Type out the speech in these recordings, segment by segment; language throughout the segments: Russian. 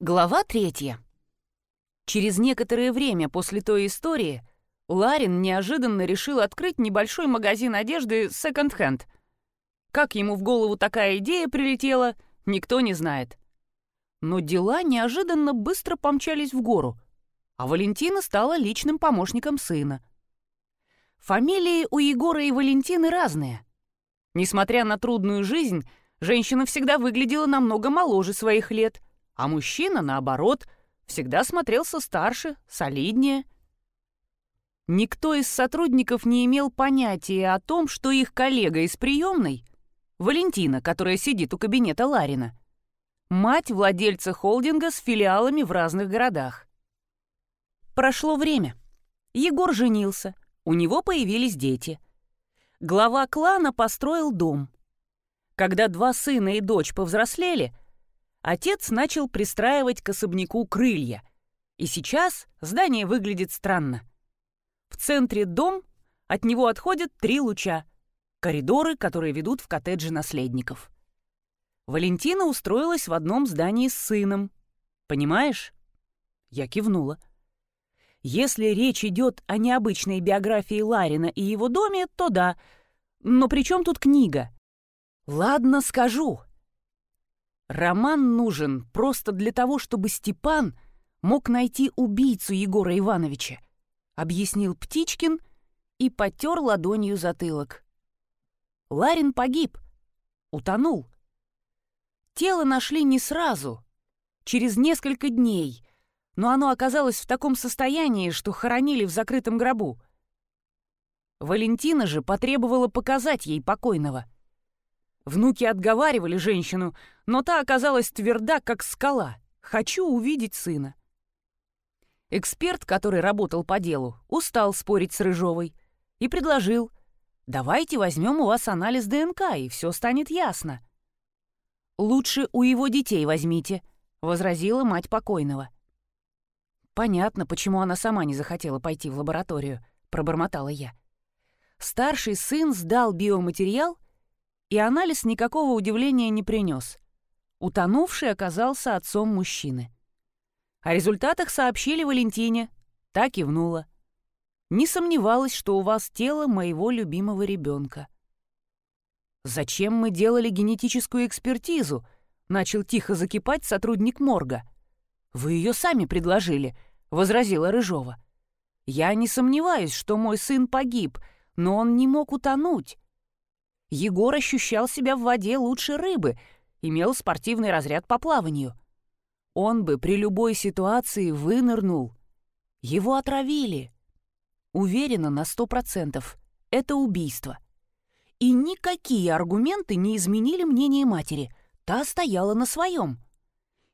Глава третья. Через некоторое время после той истории Ларин неожиданно решил открыть небольшой магазин одежды секонд-хенд. Как ему в голову такая идея прилетела, никто не знает. Но дела неожиданно быстро помчались в гору, а Валентина стала личным помощником сына. Фамилии у Егора и Валентины разные. Несмотря на трудную жизнь, женщина всегда выглядела намного моложе своих лет — а мужчина, наоборот, всегда смотрелся старше, солиднее. Никто из сотрудников не имел понятия о том, что их коллега из приемной, Валентина, которая сидит у кабинета Ларина, мать владельца холдинга с филиалами в разных городах. Прошло время. Егор женился, у него появились дети. Глава клана построил дом. Когда два сына и дочь повзрослели – отец начал пристраивать к особняку крылья. И сейчас здание выглядит странно. В центре дом, от него отходят три луча. Коридоры, которые ведут в коттеджи наследников. Валентина устроилась в одном здании с сыном. Понимаешь? Я кивнула. Если речь идет о необычной биографии Ларина и его доме, то да. Но при чем тут книга? Ладно, скажу. Роман нужен просто для того, чтобы Степан мог найти убийцу Егора Ивановича, объяснил Птичкин и потер ладонью затылок. Ларин погиб, утонул. Тело нашли не сразу, через несколько дней, но оно оказалось в таком состоянии, что хоронили в закрытом гробу. Валентина же потребовала показать ей покойного — Внуки отговаривали женщину, но та оказалась тверда, как скала. «Хочу увидеть сына». Эксперт, который работал по делу, устал спорить с Рыжовой и предложил «Давайте возьмем у вас анализ ДНК, и все станет ясно». «Лучше у его детей возьмите», — возразила мать покойного. «Понятно, почему она сама не захотела пойти в лабораторию», — пробормотала я. Старший сын сдал биоматериал — и анализ никакого удивления не принес. Утонувший оказался отцом мужчины. О результатах сообщили Валентине. Так кивнула. Не сомневалась, что у вас тело моего любимого ребенка. «Зачем мы делали генетическую экспертизу?» — начал тихо закипать сотрудник морга. «Вы ее сами предложили», — возразила Рыжова. «Я не сомневаюсь, что мой сын погиб, но он не мог утонуть. Егор ощущал себя в воде лучше рыбы, имел спортивный разряд по плаванию. Он бы при любой ситуации вынырнул. Его отравили. Уверена на сто процентов. Это убийство. И никакие аргументы не изменили мнение матери. Та стояла на своем.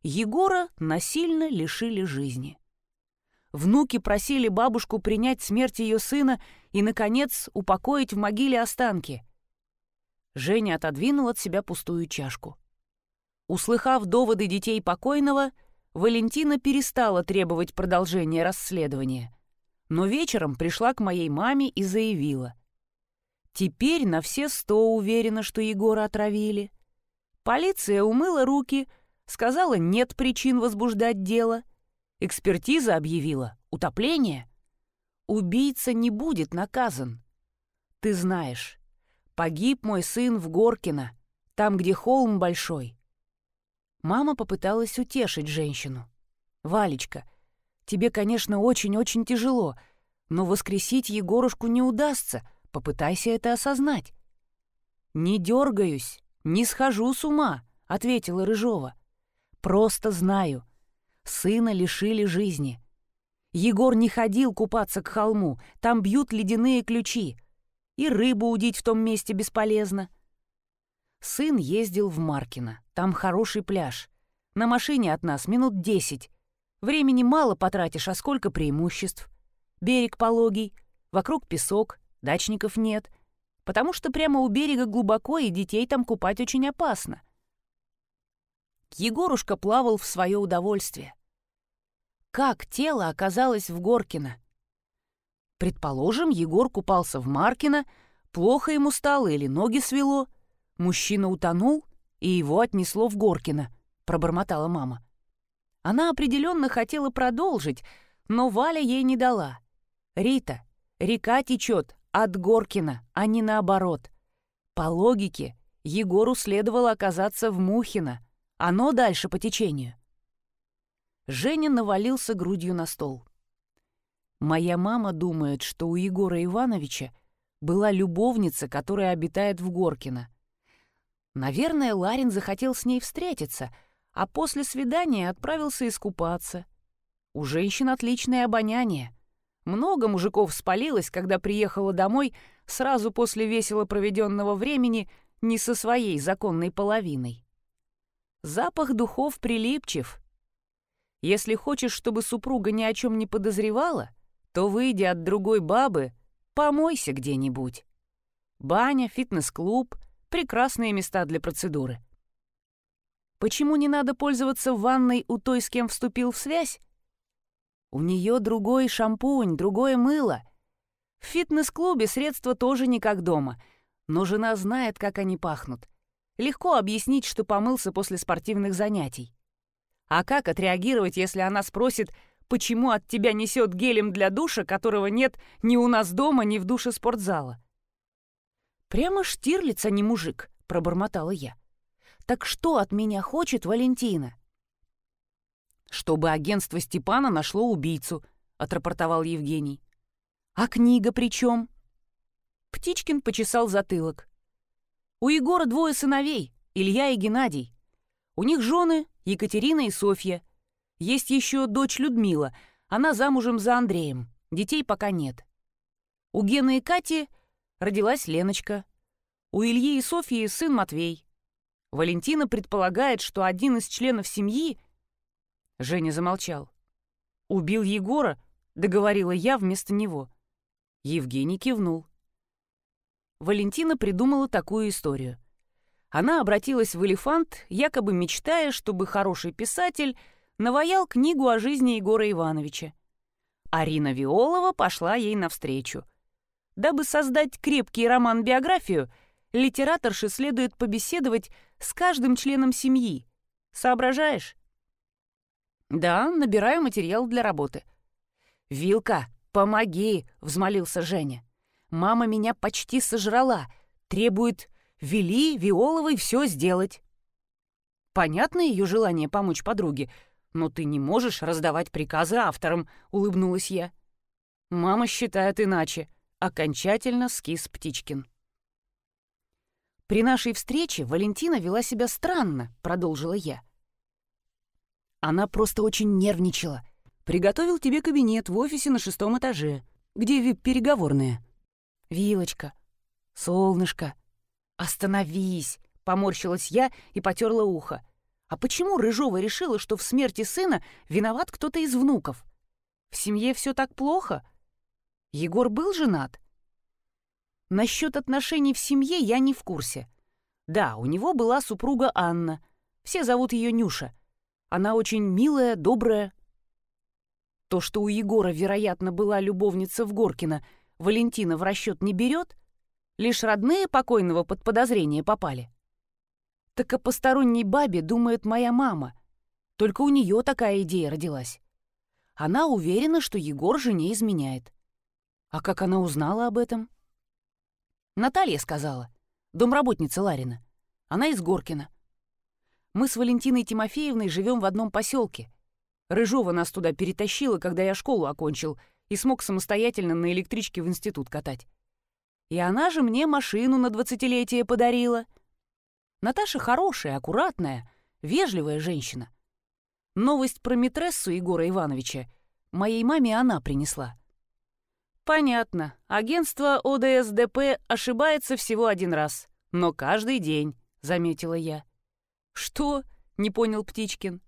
Егора насильно лишили жизни. Внуки просили бабушку принять смерть ее сына и, наконец, упокоить в могиле останки — Женя отодвинул от себя пустую чашку. Услыхав доводы детей покойного, Валентина перестала требовать продолжения расследования, но вечером пришла к моей маме и заявила. Теперь на все сто уверена, что Егора отравили. Полиция умыла руки, сказала нет причин возбуждать дело. Экспертиза объявила утопление. Убийца не будет наказан. Ты знаешь, Погиб мой сын в Горкино, там, где холм большой. Мама попыталась утешить женщину. «Валечка, тебе, конечно, очень-очень тяжело, но воскресить Егорушку не удастся, попытайся это осознать». «Не дергаюсь, не схожу с ума», — ответила Рыжова. «Просто знаю. Сына лишили жизни. Егор не ходил купаться к холму, там бьют ледяные ключи и рыбу удить в том месте бесполезно. Сын ездил в Маркино, там хороший пляж. На машине от нас минут десять. Времени мало потратишь, а сколько преимуществ. Берег пологий, вокруг песок, дачников нет, потому что прямо у берега глубоко, и детей там купать очень опасно. Егорушка плавал в свое удовольствие. Как тело оказалось в Горкино? Предположим, Егор купался в Маркино, плохо ему стало или ноги свело. Мужчина утонул, и его отнесло в Горкино, пробормотала мама. Она определенно хотела продолжить, но Валя ей не дала. «Рита, река течет от Горкина, а не наоборот. По логике, Егору следовало оказаться в Мухино, оно дальше по течению». Женя навалился грудью на стол. «Моя мама думает, что у Егора Ивановича была любовница, которая обитает в Горкино. Наверное, Ларин захотел с ней встретиться, а после свидания отправился искупаться. У женщин отличное обоняние. Много мужиков спалилось, когда приехала домой сразу после весело проведенного времени не со своей законной половиной. Запах духов прилипчив. Если хочешь, чтобы супруга ни о чем не подозревала, то, выйдя от другой бабы, помойся где-нибудь. Баня, фитнес-клуб — Прекрасные места для процедуры. Почему не надо пользоваться ванной у той, с кем вступил в связь? У нее другой шампунь, другое мыло. В фитнес-клубе средства тоже не как дома, но жена знает, как они пахнут. Легко объяснить, что помылся после спортивных занятий. А как отреагировать, если она спросит, почему от тебя несет гелем для душа, которого нет ни у нас дома, ни в душе спортзала? «Прямо Штирлиц, а не мужик», — пробормотала я. «Так что от меня хочет Валентина?» «Чтобы агентство Степана нашло убийцу», — отрапортовал Евгений. «А книга при чем?» Птичкин почесал затылок. «У Егора двое сыновей, Илья и Геннадий. У них жены Екатерина и Софья. Есть еще дочь Людмила, она замужем за Андреем, детей пока нет. У Гены и Кати родилась Леночка. У Ильи и Софьи сын Матвей. Валентина предполагает, что один из членов семьи... Женя замолчал. «Убил Егора?» — договорила я вместо него. Евгений кивнул. Валентина придумала такую историю. Она обратилась в «Элефант», якобы мечтая, чтобы хороший писатель наваял книгу о жизни Егора Ивановича. Арина Виолова пошла ей навстречу — Дабы создать крепкий роман-биографию, литераторше следует побеседовать с каждым членом семьи. Соображаешь? Да, набираю материал для работы. «Вилка, помоги!» — взмолился Женя. «Мама меня почти сожрала. Требует Вели, Виоловой все сделать». Понятно ее желание помочь подруге, но ты не можешь раздавать приказы авторам, — улыбнулась я. Мама считает иначе окончательно скис Птичкин. «При нашей встрече Валентина вела себя странно», — продолжила я. «Она просто очень нервничала. Приготовил тебе кабинет в офисе на шестом этаже, где вип-переговорная. Вилочка, солнышко, остановись!» — поморщилась я и потерла ухо. «А почему Рыжова решила, что в смерти сына виноват кто-то из внуков? В семье все так плохо?» Егор был женат? Насчет отношений в семье я не в курсе. Да, у него была супруга Анна. Все зовут ее Нюша. Она очень милая, добрая. То, что у Егора, вероятно, была любовница в Горкино, Валентина в расчет не берет, лишь родные покойного под подозрение попали. Так о посторонней бабе думает моя мама. Только у нее такая идея родилась. Она уверена, что Егор жене изменяет. А как она узнала об этом? Наталья сказала. Домработница Ларина. Она из Горкина. Мы с Валентиной Тимофеевной живем в одном поселке. Рыжова нас туда перетащила, когда я школу окончил и смог самостоятельно на электричке в институт катать. И она же мне машину на двадцатилетие подарила. Наташа хорошая, аккуратная, вежливая женщина. Новость про митрессу Егора Ивановича моей маме она принесла. «Понятно. Агентство ОДСДП ошибается всего один раз, но каждый день», — заметила я. «Что?» — не понял Птичкин.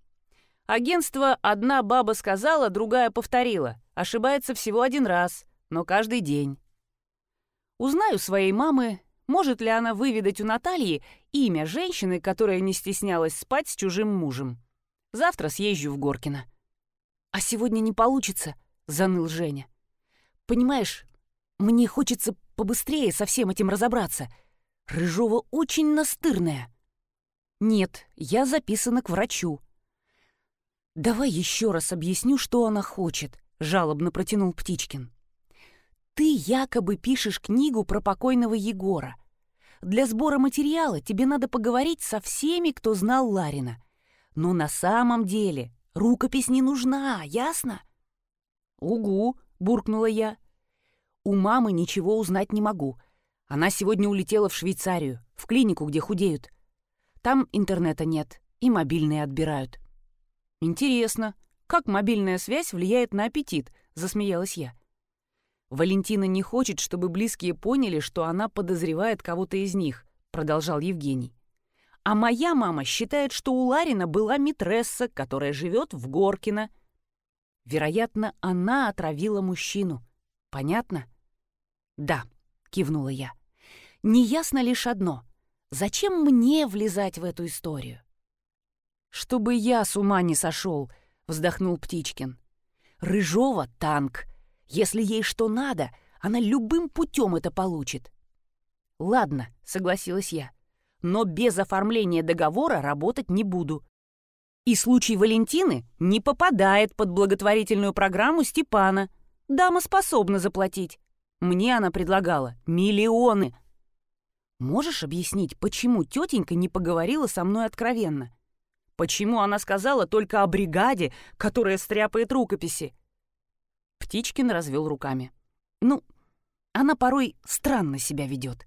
«Агентство одна баба сказала, другая повторила. Ошибается всего один раз, но каждый день». Узнаю своей мамы, может ли она выведать у Натальи имя женщины, которая не стеснялась спать с чужим мужем. Завтра съезжу в Горкино. «А сегодня не получится», — заныл Женя. Понимаешь, мне хочется побыстрее со всем этим разобраться. Рыжова очень настырная. Нет, я записана к врачу. «Давай еще раз объясню, что она хочет», — жалобно протянул Птичкин. «Ты якобы пишешь книгу про покойного Егора. Для сбора материала тебе надо поговорить со всеми, кто знал Ларина. Но на самом деле рукопись не нужна, ясно?» «Угу», — буркнула я. «У мамы ничего узнать не могу. Она сегодня улетела в Швейцарию, в клинику, где худеют. Там интернета нет, и мобильные отбирают. «Интересно, как мобильная связь влияет на аппетит?» — засмеялась я. «Валентина не хочет, чтобы близкие поняли, что она подозревает кого-то из них», — продолжал Евгений. «А моя мама считает, что у Ларина была митресса, которая живет в Горкино. Вероятно, она отравила мужчину. Понятно?» «Да», — кивнула я. «Неясно лишь одно. Зачем мне влезать в эту историю?» «Чтобы я с ума не сошел», — вздохнул Птичкин. «Рыжова — танк. Если ей что надо, она любым путем это получит». «Ладно», — согласилась я, — «но без оформления договора работать не буду». И случай Валентины не попадает под благотворительную программу Степана. Дама способна заплатить. Мне она предлагала миллионы. Можешь объяснить, почему тетенька не поговорила со мной откровенно? Почему она сказала только о бригаде, которая стряпает рукописи? Птичкин развел руками. Ну, она порой странно себя ведет.